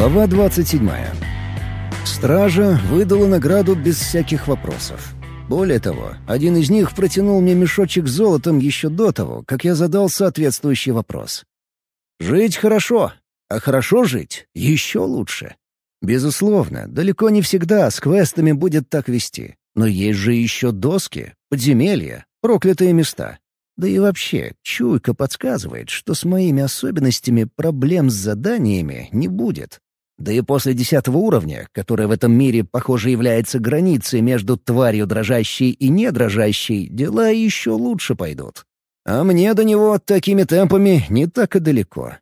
Глава 27. Стража выдала награду без всяких вопросов. Более того, один из них протянул мне мешочек с золотом еще до того, как я задал соответствующий вопрос. Жить хорошо, а хорошо жить еще лучше. Безусловно, далеко не всегда с квестами будет так вести. Но есть же еще доски, подземелья, проклятые места. Да и вообще, чуйка подсказывает, что с моими особенностями проблем с заданиями не будет. Да и после десятого уровня, который в этом мире, похоже, является границей между тварью дрожащей и недрожащей, дела еще лучше пойдут. А мне до него такими темпами не так и далеко.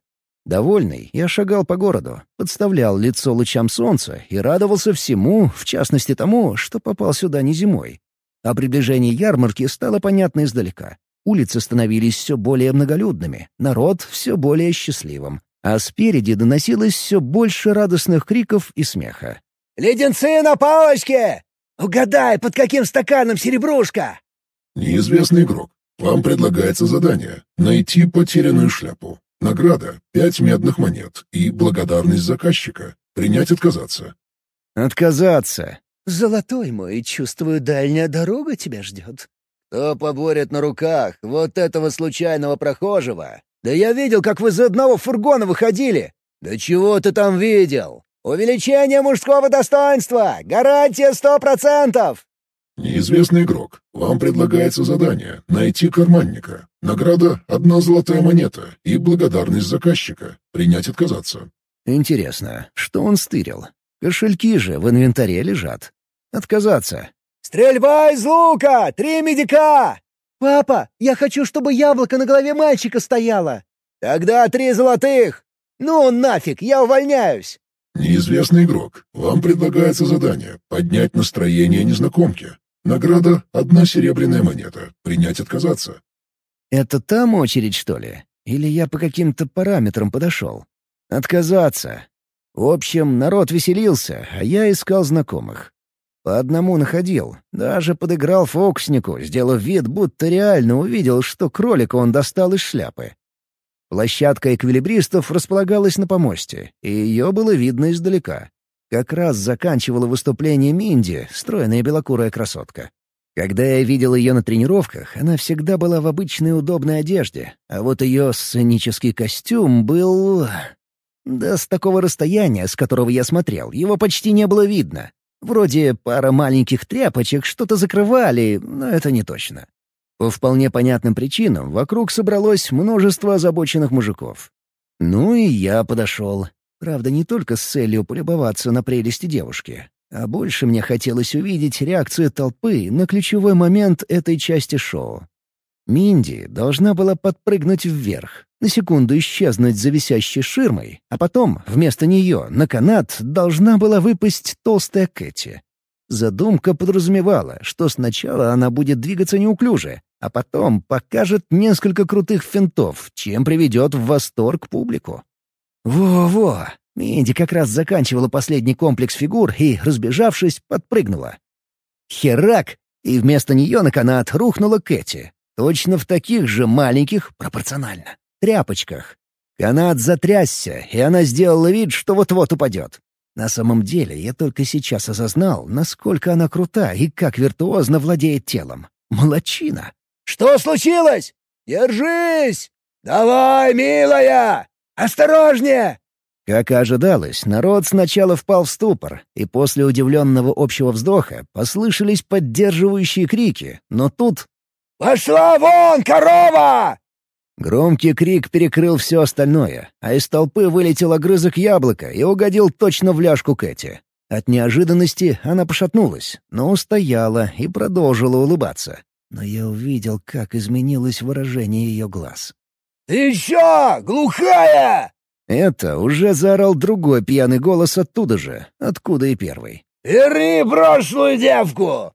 Довольный, я шагал по городу, подставлял лицо лучам солнца и радовался всему, в частности тому, что попал сюда не зимой. О приближении ярмарки стало понятно издалека. Улицы становились все более многолюдными, народ все более счастливым, а спереди доносилось все больше радостных криков и смеха. «Леденцы на палочке! Угадай, под каким стаканом серебрушка?» «Неизвестный игрок. Вам предлагается задание — найти потерянную шляпу. Награда — пять медных монет и благодарность заказчика. Принять отказаться». «Отказаться!» «Золотой мой, чувствую, дальняя дорога тебя ждет. Кто поборет на руках вот этого случайного прохожего? Да я видел, как вы из одного фургона выходили. Да чего ты там видел? Увеличение мужского достоинства! Гарантия сто процентов!» «Неизвестный игрок. Вам предлагается задание — найти карманника. Награда — одна золотая монета и благодарность заказчика. Принять отказаться». «Интересно, что он стырил? Кошельки же в инвентаре лежат. Отказаться. «Стрельба из лука! Три медика!» «Папа, я хочу, чтобы яблоко на голове мальчика стояло!» «Тогда три золотых!» «Ну нафиг, я увольняюсь!» «Неизвестный игрок. Вам предлагается задание — поднять настроение незнакомки. Награда — одна серебряная монета. Принять отказаться». «Это там очередь, что ли? Или я по каким-то параметрам подошел?» «Отказаться. В общем, народ веселился, а я искал знакомых. По одному находил. Даже подыграл фокуснику, сделав вид, будто реально увидел, что кролика он достал из шляпы. Площадка эквилибристов располагалась на помосте, и ее было видно издалека. Как раз заканчивала выступление Минди, стройная белокурая красотка. Когда я видел ее на тренировках, она всегда была в обычной удобной одежде, а вот ее сценический костюм был... Да с такого расстояния, с которого я смотрел, его почти не было видно. Вроде пара маленьких тряпочек что-то закрывали, но это не точно. По вполне понятным причинам вокруг собралось множество озабоченных мужиков. Ну и я подошел. Правда, не только с целью полюбоваться на прелести девушки, а больше мне хотелось увидеть реакцию толпы на ключевой момент этой части шоу. Минди должна была подпрыгнуть вверх, на секунду исчезнуть за висящей ширмой, а потом, вместо нее, на канат должна была выпасть толстая Кэти. Задумка подразумевала, что сначала она будет двигаться неуклюже, а потом покажет несколько крутых финтов, чем приведет в восторг публику. Во-во! Минди как раз заканчивала последний комплекс фигур и, разбежавшись, подпрыгнула. Херак! И вместо нее на канат рухнула Кэти. Точно в таких же маленьких, пропорционально, тряпочках. Канат затрясся, и она сделала вид, что вот-вот упадет. На самом деле, я только сейчас осознал, насколько она крута и как виртуозно владеет телом. Молодчина. «Что случилось? Держись! Давай, милая! Осторожнее!» Как и ожидалось, народ сначала впал в ступор, и после удивленного общего вздоха послышались поддерживающие крики, но тут «Пошла вон, корова!» Громкий крик перекрыл все остальное, а из толпы вылетел огрызок яблока и угодил точно в ляжку Кэти. От неожиданности она пошатнулась, но устояла и продолжила улыбаться. Но я увидел, как изменилось выражение ее глаз. «Ты чё, глухая?» Это уже заорал другой пьяный голос оттуда же, откуда и первый. «Верни прошлую девку!»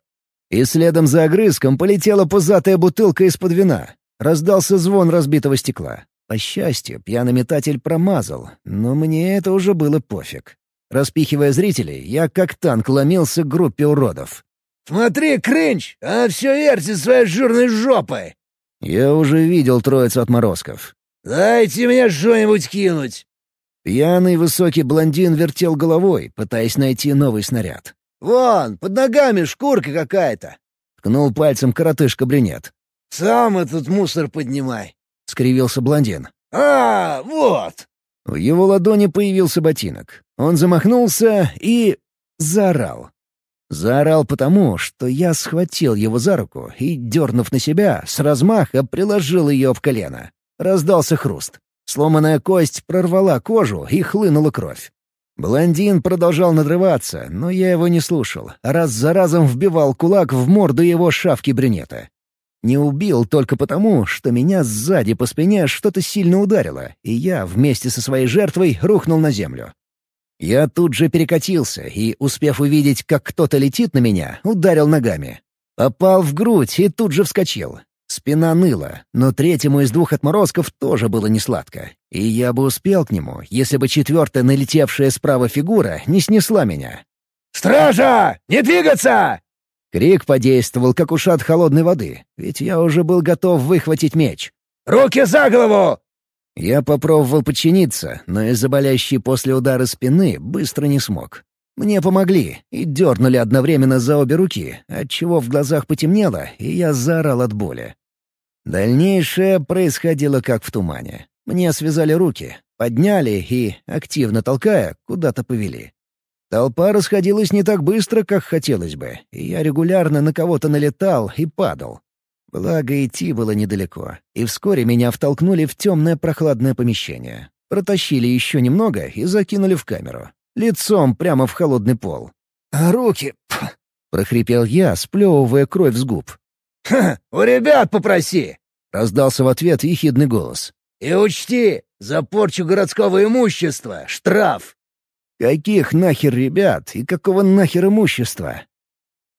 И следом за огрызком полетела пузатая бутылка из-под вина. Раздался звон разбитого стекла. По счастью, пьяный метатель промазал, но мне это уже было пофиг. Распихивая зрителей, я как танк ломился к группе уродов. «Смотри, кринч, а все вертит своей жирной жопой!» Я уже видел троицу отморозков. «Дайте мне что-нибудь кинуть!» Пьяный высокий блондин вертел головой, пытаясь найти новый снаряд. «Вон, под ногами шкурка какая-то!» — ткнул пальцем коротышка-брюнет. «Сам этот мусор поднимай!» — скривился блондин. «А, вот!» В его ладони появился ботинок. Он замахнулся и... заорал. Заорал потому, что я схватил его за руку и, дернув на себя, с размаха приложил ее в колено. Раздался хруст. Сломанная кость прорвала кожу и хлынула кровь. Блондин продолжал надрываться, но я его не слушал, раз за разом вбивал кулак в морду его шавки брюнета. Не убил только потому, что меня сзади по спине что-то сильно ударило, и я вместе со своей жертвой рухнул на землю. Я тут же перекатился и, успев увидеть, как кто-то летит на меня, ударил ногами. Попал в грудь и тут же вскочил. Спина ныла, но третьему из двух отморозков тоже было несладко. И я бы успел к нему, если бы четвертая налетевшая справа фигура не снесла меня. «Стража! Не двигаться!» Крик подействовал, как ушат холодной воды, ведь я уже был готов выхватить меч. «Руки за голову!» Я попробовал подчиниться, но из-за болящей после удара спины быстро не смог. Мне помогли и дернули одновременно за обе руки, отчего в глазах потемнело, и я заорал от боли. Дальнейшее происходило как в тумане. Мне связали руки, подняли и, активно толкая, куда-то повели. Толпа расходилась не так быстро, как хотелось бы, и я регулярно на кого-то налетал и падал. Благо, идти было недалеко, и вскоре меня втолкнули в темное прохладное помещение. Протащили еще немного и закинули в камеру. Лицом прямо в холодный пол. «А руки...» — прохрипел я, сплевывая кровь с губ. «Ха, у ребят попроси!» — раздался в ответ ехидный голос. «И учти, за порчу городского имущества — штраф!» «Каких нахер ребят и какого нахер имущества?»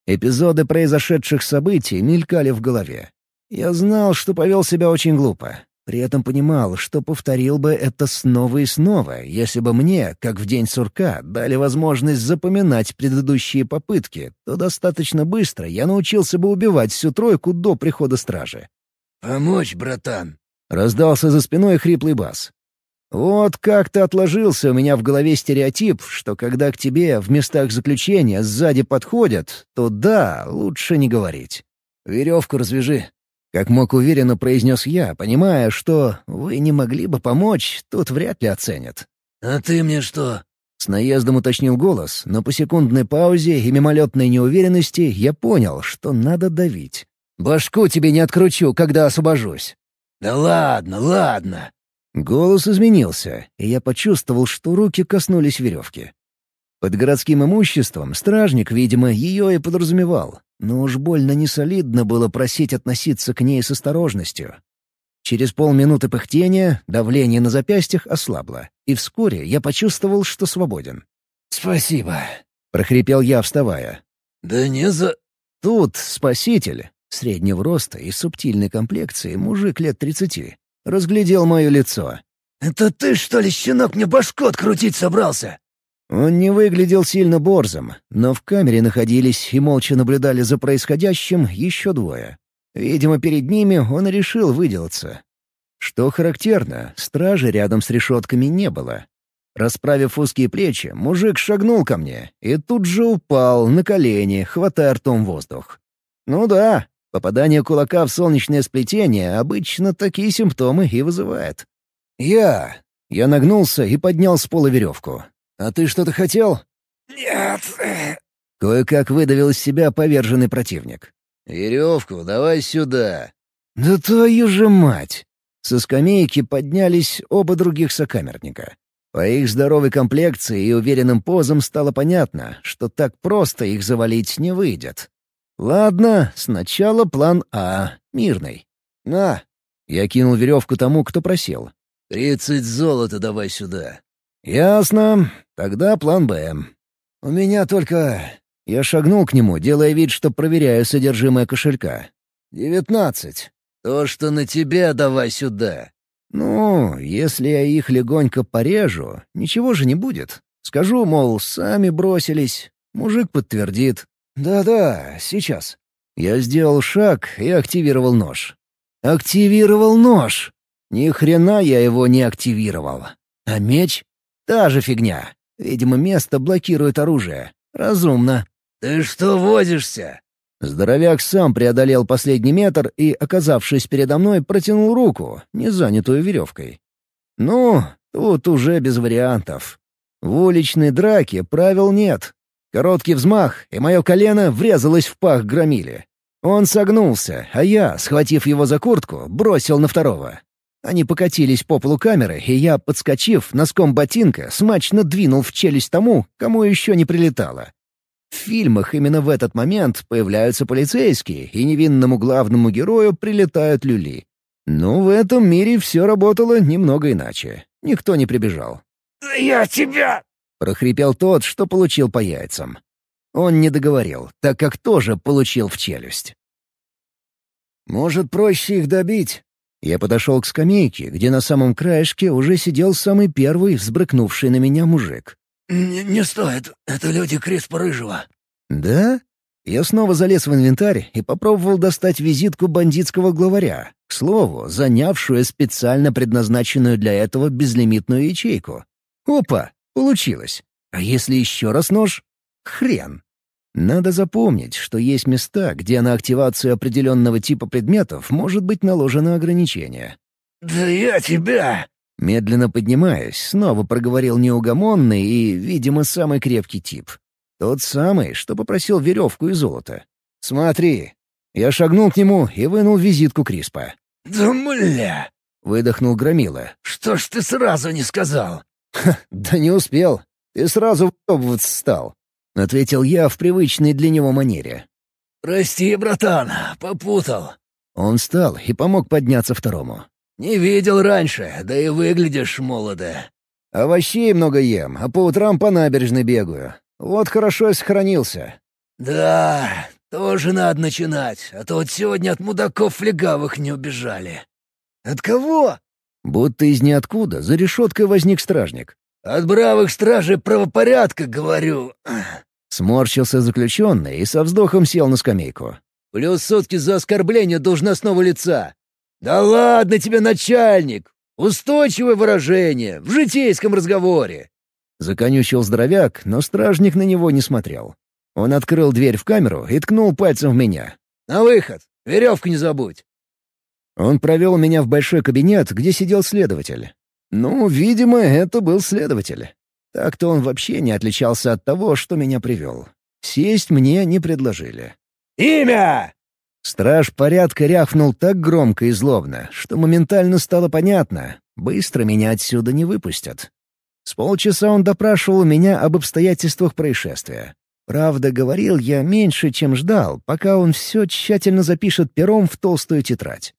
Эпизоды произошедших событий мелькали в голове. Я знал, что повел себя очень глупо. При этом понимал, что повторил бы это снова и снова, если бы мне, как в день сурка, дали возможность запоминать предыдущие попытки, то достаточно быстро я научился бы убивать всю тройку до прихода стражи. «Помочь, братан!» — раздался за спиной хриплый бас. Вот как-то отложился у меня в голове стереотип, что когда к тебе в местах заключения сзади подходят, то да, лучше не говорить. «Веревку развяжи», как мог уверенно произнес я, понимая, что вы не могли бы помочь, тут вряд ли оценят. «А ты мне что?» С наездом уточнил голос, но по секундной паузе и мимолетной неуверенности я понял, что надо давить. «Башку тебе не откручу, когда освобожусь». «Да ладно, ладно». Голос изменился, и я почувствовал, что руки коснулись веревки. Под городским имуществом стражник, видимо, ее и подразумевал, но уж больно несолидно было просить относиться к ней с осторожностью. Через полминуты пыхтения давление на запястьях ослабло, и вскоре я почувствовал, что свободен. «Спасибо», — прохрипел я, вставая. «Да не за...» Тут спаситель, среднего роста и субтильной комплекции, мужик лет тридцати, разглядел мое лицо. «Это ты, что ли, щенок, мне башку открутить собрался?» Он не выглядел сильно борзым, но в камере находились и молча наблюдали за происходящим еще двое. Видимо, перед ними он решил выделаться. Что характерно, стражи рядом с решетками не было. Расправив узкие плечи, мужик шагнул ко мне и тут же упал на колени, хватая ртом воздух. Ну да, попадание кулака в солнечное сплетение обычно такие симптомы и вызывает. Я... Я нагнулся и поднял с пола веревку. «А ты что-то хотел?» «Нет». Кое-как выдавил из себя поверженный противник. «Веревку давай сюда». «Да твою же мать!» Со скамейки поднялись оба других сокамерника. По их здоровой комплекции и уверенным позам стало понятно, что так просто их завалить не выйдет. Ладно, сначала план А, мирный. На. Я кинул веревку тому, кто просил. «Тридцать золота давай сюда». «Ясно. Тогда план «Б». У меня только...» Я шагнул к нему, делая вид, что проверяю содержимое кошелька. «Девятнадцать». «То, что на тебя, давай сюда». «Ну, если я их легонько порежу, ничего же не будет. Скажу, мол, сами бросились. Мужик подтвердит. Да-да, сейчас». Я сделал шаг и активировал нож. Активировал нож! Ни хрена я его не активировал. А меч? Та же фигня. Видимо, место блокирует оружие. Разумно. «Ты что возишься?» Здоровяк сам преодолел последний метр и, оказавшись передо мной, протянул руку, не занятую веревкой. Ну, тут уже без вариантов. В уличной драке правил нет. Короткий взмах, и мое колено врезалось в пах громили. Он согнулся, а я, схватив его за куртку, бросил на второго. Они покатились по полу камеры, и я, подскочив, носком ботинка, смачно двинул в челюсть тому, кому еще не прилетало. В фильмах именно в этот момент появляются полицейские, и невинному главному герою прилетают люли. Но в этом мире все работало немного иначе. Никто не прибежал. «Я тебя...» — прохрипел тот, что получил по яйцам. Он не договорил, так как тоже получил в челюсть. «Может, проще их добить?» Я подошел к скамейке, где на самом краешке уже сидел самый первый взбрыкнувший на меня мужик. «Не, не стоит. Это люди Криспа Рыжего». «Да?» Я снова залез в инвентарь и попробовал достать визитку бандитского главаря, к слову, занявшую специально предназначенную для этого безлимитную ячейку. Опа, получилось. А если еще раз нож? Хрен. Надо запомнить, что есть места, где на активацию определенного типа предметов может быть наложено ограничение. «Да я тебя!» Медленно поднимаясь, снова проговорил неугомонный и, видимо, самый крепкий тип. Тот самый, что попросил веревку и золото. «Смотри». Я шагнул к нему и вынул визитку Криспа. «Да мля!» — выдохнул Громила. «Что ж ты сразу не сказал?» «Ха, да не успел. Ты сразу втопываться стал», — ответил я в привычной для него манере. «Прости, братан, попутал». Он встал и помог подняться второму. «Не видел раньше, да и выглядишь молодо». «Овощей много ем, а по утрам по набережной бегаю. Вот хорошо и сохранился». «Да, тоже надо начинать, а то вот сегодня от мудаков легавых не убежали». «От кого?» Будто из ниоткуда за решеткой возник стражник. «От бравых стражей правопорядка, говорю». Сморщился заключенный и со вздохом сел на скамейку. «Плюс сутки за оскорбление должностного лица». «Да ладно тебе, начальник! Устойчивое выражение, в житейском разговоре. Законючил здоровяк, но стражник на него не смотрел. Он открыл дверь в камеру и ткнул пальцем в меня. «На выход! Веревку не забудь!» Он провел меня в большой кабинет, где сидел следователь. Ну, видимо, это был следователь. Так-то он вообще не отличался от того, что меня привел. Сесть мне не предложили. «Имя!» Страж порядка рявкнул так громко и злобно, что моментально стало понятно. Быстро меня отсюда не выпустят. С полчаса он допрашивал меня об обстоятельствах происшествия. Правда, говорил я меньше, чем ждал, пока он все тщательно запишет пером в толстую тетрадь.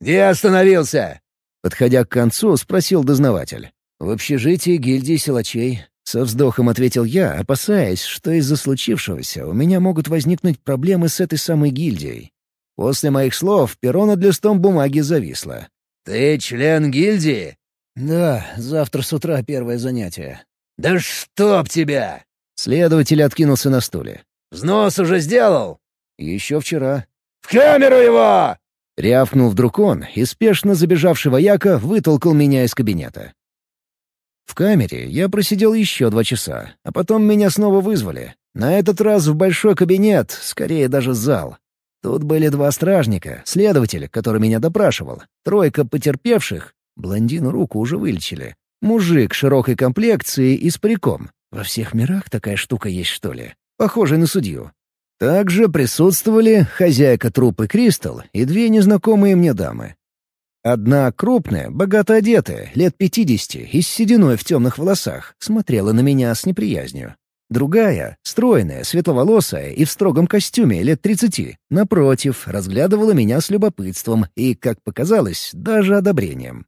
«Где остановился?» Подходя к концу, спросил дознаватель. «В общежитии гильдии силачей». Со вздохом ответил я, опасаясь, что из-за случившегося у меня могут возникнуть проблемы с этой самой гильдией. После моих слов перо над листом бумаги зависло. «Ты член гильдии?» «Да, завтра с утра первое занятие». «Да чтоб тебя!» Следователь откинулся на стуле. «Взнос уже сделал?» «Еще вчера». «В камеру его!» Рявкнул вдруг он, и спешно забежавший вояка вытолкал меня из кабинета. В камере я просидел еще два часа, а потом меня снова вызвали. На этот раз в большой кабинет, скорее даже зал. Тут были два стражника, следователь, который меня допрашивал, тройка потерпевших Блондину руку уже вылечили. Мужик широкой комплекции и с париком. Во всех мирах такая штука есть, что ли? Похожий на судью. Также присутствовали хозяйка трупы Кристал и две незнакомые мне дамы. Одна крупная, богато одетая, лет пятидесяти и с сединой в темных волосах, смотрела на меня с неприязнью. Другая, стройная, светловолосая и в строгом костюме лет тридцати, напротив, разглядывала меня с любопытством и, как показалось, даже одобрением.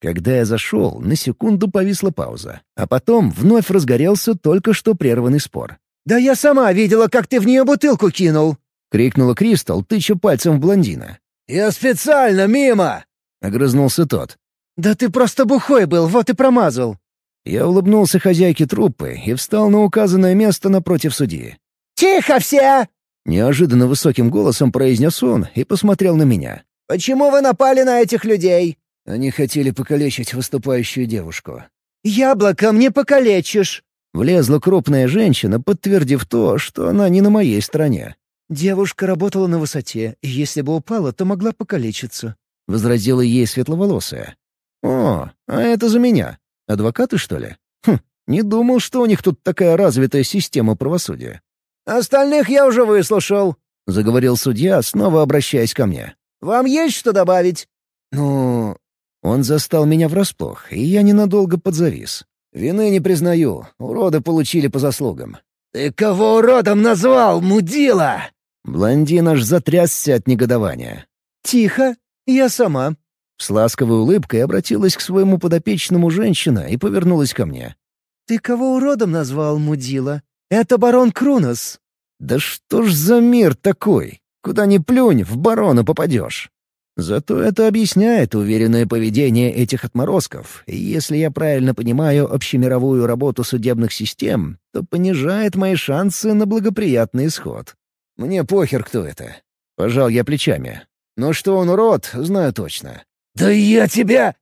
Когда я зашел, на секунду повисла пауза, а потом вновь разгорелся только что прерванный спор. «Да я сама видела, как ты в нее бутылку кинул!» — крикнула Кристал, тыча пальцем в блондина. «Я специально мимо!» — огрызнулся тот. «Да ты просто бухой был, вот и промазал!» Я улыбнулся хозяйке труппы и встал на указанное место напротив судьи. «Тихо все!» — неожиданно высоким голосом произнес он и посмотрел на меня. «Почему вы напали на этих людей?» Они хотели покалечить выступающую девушку. Яблоком не покалечишь!» Влезла крупная женщина, подтвердив то, что она не на моей стороне. «Девушка работала на высоте, и если бы упала, то могла покалечиться», — возразила ей светловолосая. «О, а это за меня. Адвокаты, что ли? Хм, не думал, что у них тут такая развитая система правосудия». «Остальных я уже выслушал», — заговорил судья, снова обращаясь ко мне. «Вам есть что добавить?» «Ну...» Он застал меня врасплох, и я ненадолго подзавис. «Вины не признаю. Уроды получили по заслугам». «Ты кого уродом назвал, мудила?» Блондин аж затрясся от негодования. «Тихо, я сама». С ласковой улыбкой обратилась к своему подопечному женщина и повернулась ко мне. «Ты кого уродом назвал, мудила? Это барон Крунос». «Да что ж за мир такой? Куда ни плюнь, в барона попадешь». Зато это объясняет уверенное поведение этих отморозков, и если я правильно понимаю общемировую работу судебных систем, то понижает мои шансы на благоприятный исход. Мне похер, кто это. Пожал я плечами. Но что он урод, знаю точно. «Да я тебя...»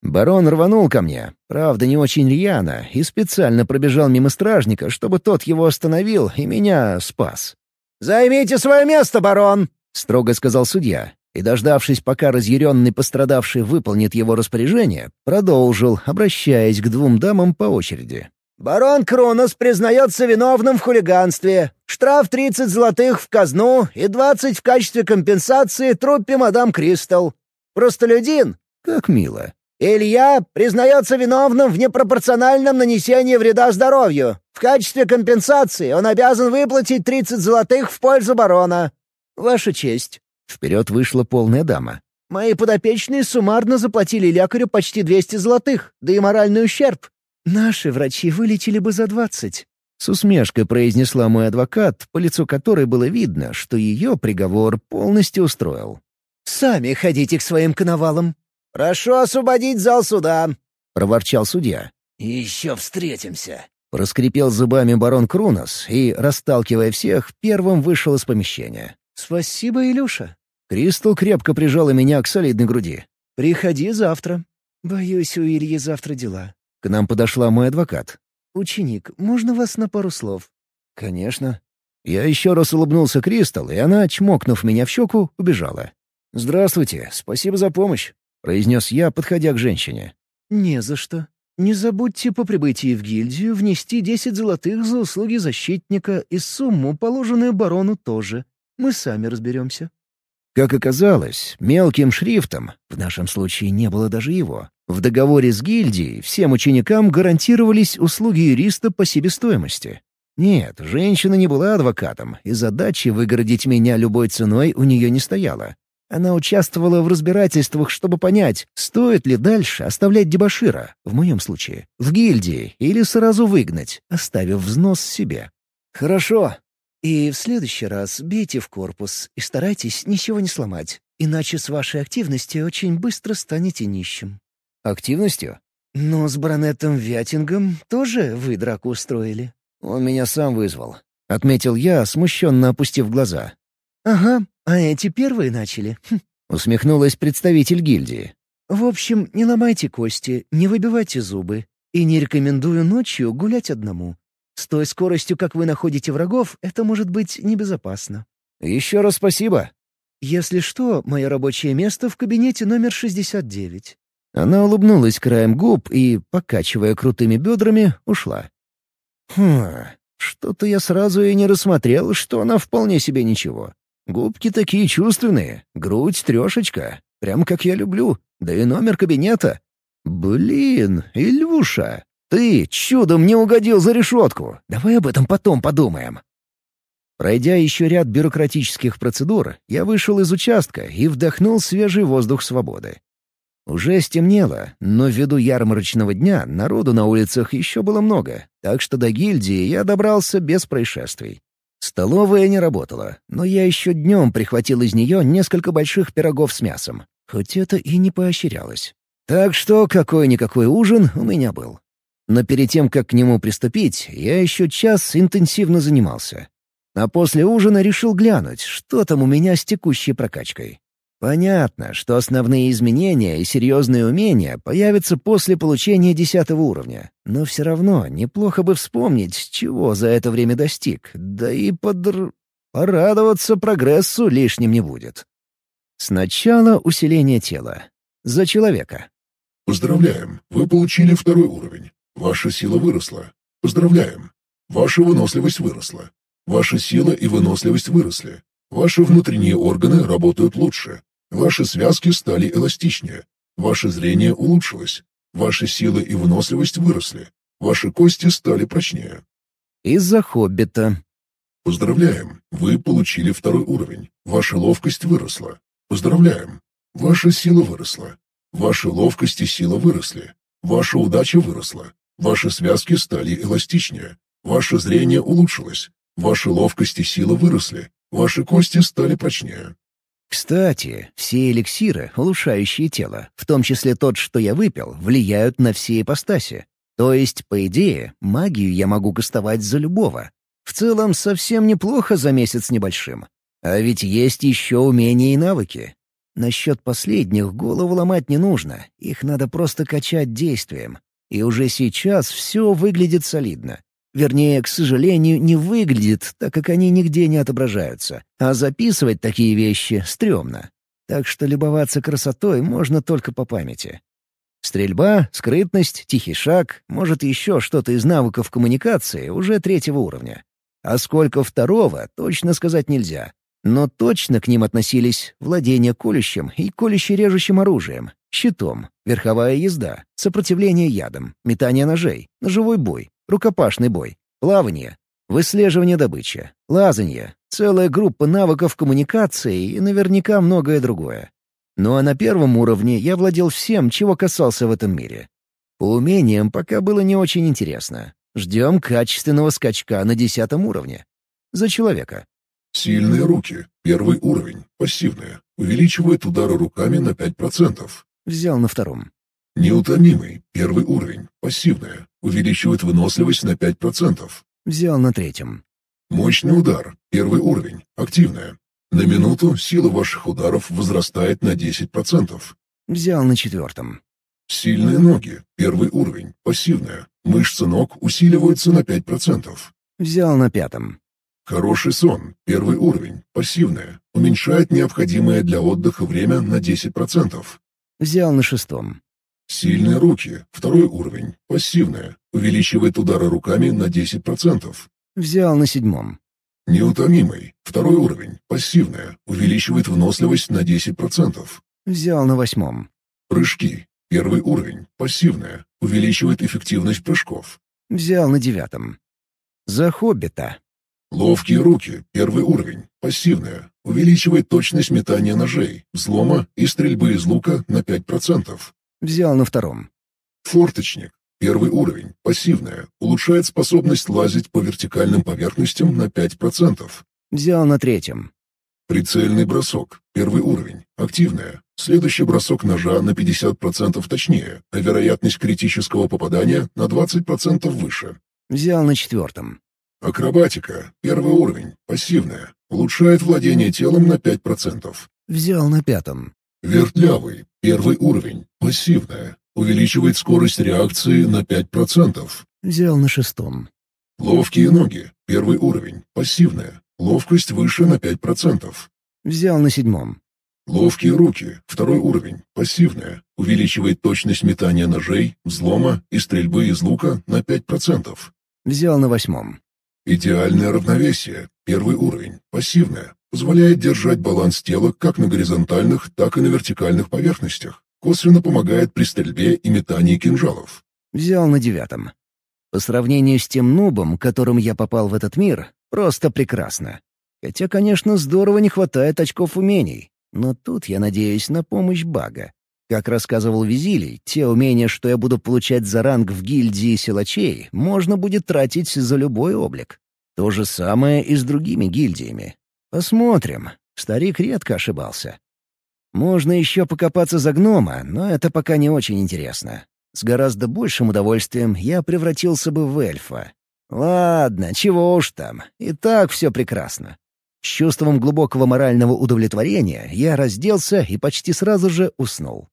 Барон рванул ко мне, правда, не очень рьяно, и специально пробежал мимо стражника, чтобы тот его остановил и меня спас. «Займите свое место, барон!» — строго сказал судья. И, дождавшись, пока разъяренный пострадавший выполнит его распоряжение, продолжил, обращаясь к двум дамам по очереди. «Барон Кронос признается виновным в хулиганстве. Штраф 30 золотых в казну и 20 в качестве компенсации труппе мадам Кристал. Простолюдин?» «Как мило». «Илья признается виновным в непропорциональном нанесении вреда здоровью. В качестве компенсации он обязан выплатить 30 золотых в пользу барона». «Ваша честь». Вперед вышла полная дама. «Мои подопечные суммарно заплатили лекарю почти 200 золотых, да и моральный ущерб. Наши врачи вылечили бы за 20». С усмешкой произнесла мой адвокат, по лицу которой было видно, что ее приговор полностью устроил. «Сами ходите к своим коновалам». «Прошу освободить зал суда», — проворчал судья. «Еще встретимся», — проскрипел зубами барон Крунос и, расталкивая всех, первым вышел из помещения. «Спасибо, Илюша». Кристал крепко прижала меня к солидной груди. «Приходи завтра. Боюсь, у Ильи завтра дела». К нам подошла мой адвокат. «Ученик, можно вас на пару слов?» «Конечно». Я еще раз улыбнулся Кристал, и она, чмокнув меня в щеку, убежала. «Здравствуйте, спасибо за помощь», — произнес я, подходя к женщине. «Не за что. Не забудьте по прибытии в гильдию внести десять золотых за услуги защитника и сумму, положенную барону, тоже. Мы сами разберемся». Как оказалось, мелким шрифтом, в нашем случае не было даже его, в договоре с гильдией всем ученикам гарантировались услуги юриста по себестоимости. Нет, женщина не была адвокатом, и задачи выгородить меня любой ценой у нее не стояла. Она участвовала в разбирательствах, чтобы понять, стоит ли дальше оставлять дебошира, в моем случае, в гильдии, или сразу выгнать, оставив взнос себе. «Хорошо. И в следующий раз бейте в корпус и старайтесь ничего не сломать, иначе с вашей активности очень быстро станете нищим». «Активностью?» «Но с баронетом Вятингом тоже вы драку устроили». «Он меня сам вызвал», — отметил я, смущенно опустив глаза. «Ага, а эти первые начали». Хм. Усмехнулась представитель гильдии. «В общем, не ломайте кости, не выбивайте зубы. И не рекомендую ночью гулять одному. С той скоростью, как вы находите врагов, это может быть небезопасно». «Еще раз спасибо». «Если что, мое рабочее место в кабинете номер 69». Она улыбнулась краем губ и, покачивая крутыми бедрами, ушла. «Хм, что-то я сразу и не рассмотрел, что она вполне себе ничего. Губки такие чувственные, грудь трешечка, прям как я люблю, да и номер кабинета. Блин, Илюша, ты чудом не угодил за решетку. Давай об этом потом подумаем. Пройдя еще ряд бюрократических процедур, я вышел из участка и вдохнул свежий воздух свободы. Уже стемнело, но ввиду ярмарочного дня народу на улицах еще было много, так что до гильдии я добрался без происшествий. Столовая не работала, но я еще днем прихватил из нее несколько больших пирогов с мясом, хоть это и не поощрялось. Так что какой-никакой ужин у меня был. Но перед тем, как к нему приступить, я еще час интенсивно занимался. А после ужина решил глянуть, что там у меня с текущей прокачкой. Понятно, что основные изменения и серьезные умения появятся после получения десятого уровня, но все равно неплохо бы вспомнить, чего за это время достиг, да и подр... порадоваться прогрессу лишним не будет. Сначала усиление тела. За человека. Поздравляем, вы получили второй уровень. Ваша сила выросла. Поздравляем. Ваша выносливость выросла. Ваша сила и выносливость выросли. Ваши внутренние органы работают лучше. Ваши связки стали эластичнее. Ваше зрение улучшилось. Ваши силы и выносливость выросли. Ваши кости стали прочнее. Из-за хоббита. Поздравляем, вы получили второй уровень. Ваша ловкость выросла. Поздравляем. Ваша сила выросла. Ваша ловкость и сила выросли. Ваша удача выросла. Ваши связки стали эластичнее. Ваше зрение улучшилось. Ваша ловкость и сила выросли. Ваши кости стали прочнее. Кстати, все эликсиры, улучшающие тело, в том числе тот, что я выпил, влияют на все ипостаси. То есть, по идее, магию я могу кастовать за любого. В целом, совсем неплохо за месяц небольшим. А ведь есть еще умения и навыки. Насчет последних голову ломать не нужно, их надо просто качать действием. И уже сейчас все выглядит солидно. Вернее, к сожалению, не выглядит, так как они нигде не отображаются. А записывать такие вещи стрёмно. Так что любоваться красотой можно только по памяти. Стрельба, скрытность, тихий шаг, может, еще что-то из навыков коммуникации уже третьего уровня. А сколько второго, точно сказать нельзя. Но точно к ним относились владение колющим и колюще-режущим оружием, щитом, верховая езда, сопротивление ядом, метание ножей, ножевой бой, рукопашный бой, плавание, выслеживание добычи, лазанье, целая группа навыков коммуникации и наверняка многое другое. Ну а на первом уровне я владел всем, чего касался в этом мире. По умениям пока было не очень интересно. Ждем качественного скачка на десятом уровне. За человека. Сильные руки. Первый уровень. Пассивные. Увеличивает удары руками на 5%. Взял на втором. Неутомимый. Первый уровень. Пассивная. Увеличивает выносливость на 5%. Взял на третьем. Мощный удар. Первый уровень. Активная. На минуту сила ваших ударов возрастает на 10%. Взял на четвертом. Сильные ноги. Первый уровень. Пассивная. Мышцы ног усиливаются на 5%. Взял на пятом. Хороший сон. Первый уровень. Пассивная. Уменьшает необходимое для отдыха время на 10%. Взял на шестом. Сильные руки. Второй уровень. Пассивная. Увеличивает удары руками на 10%. Взял на седьмом. Неутомимый. Второй уровень. Пассивная. Увеличивает выносливость на 10%. Взял на восьмом. Прыжки. Первый уровень. Пассивная. Увеличивает эффективность прыжков. Взял на девятом. За хоббита. Ловкие руки. Первый уровень. Пассивная. Увеличивает точность метания ножей, взлома и стрельбы из лука на 5%. Взял на втором. Форточник. Первый уровень. Пассивная. Улучшает способность лазить по вертикальным поверхностям на 5%. Взял на третьем. Прицельный бросок. Первый уровень. Активная. Следующий бросок ножа на 50% точнее, а вероятность критического попадания на 20% выше. Взял на четвертом. Акробатика. Первый уровень. Пассивная. Улучшает владение телом на 5%. Взял на пятом. Вертлявый. Первый уровень. Пассивная. Увеличивает скорость реакции на 5%. Взял на шестом. Ловкие ноги. Первый уровень. Пассивная. Ловкость выше на 5%. Взял на седьмом. Ловкие руки. Второй уровень. Пассивная. Увеличивает точность метания ножей, взлома и стрельбы из лука на 5%. Взял на восьмом. Идеальное равновесие. Первый уровень. Пассивная. Позволяет держать баланс тела как на горизонтальных, так и на вертикальных поверхностях. Косвенно помогает при стрельбе и метании кинжалов. Взял на девятом. По сравнению с тем нубом, которым я попал в этот мир, просто прекрасно. Хотя, конечно, здорово не хватает очков умений. Но тут я надеюсь на помощь бага. Как рассказывал Визилий, те умения, что я буду получать за ранг в гильдии силачей, можно будет тратить за любой облик. То же самое и с другими гильдиями. Посмотрим. Старик редко ошибался. Можно еще покопаться за гнома, но это пока не очень интересно. С гораздо большим удовольствием я превратился бы в эльфа. Ладно, чего уж там, и так все прекрасно. С чувством глубокого морального удовлетворения я разделся и почти сразу же уснул.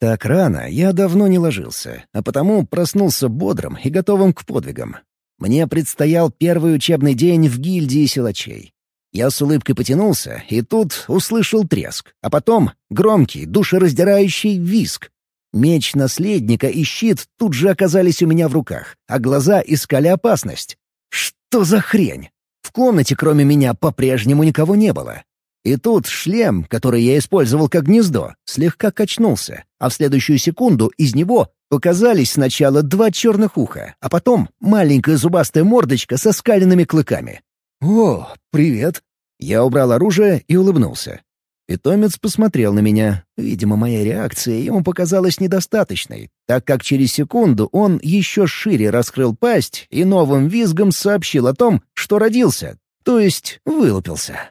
Так рано я давно не ложился, а потому проснулся бодрым и готовым к подвигам. Мне предстоял первый учебный день в гильдии силачей. Я с улыбкой потянулся, и тут услышал треск, а потом громкий, душераздирающий виск. Меч наследника и щит тут же оказались у меня в руках, а глаза искали опасность. Что за хрень? В комнате кроме меня по-прежнему никого не было. И тут шлем, который я использовал как гнездо, слегка качнулся, а в следующую секунду из него показались сначала два черных уха, а потом маленькая зубастая мордочка со скаленными клыками. «О, привет!» Я убрал оружие и улыбнулся. Питомец посмотрел на меня. Видимо, моя реакция ему показалась недостаточной, так как через секунду он еще шире раскрыл пасть и новым визгом сообщил о том, что родился, то есть вылупился.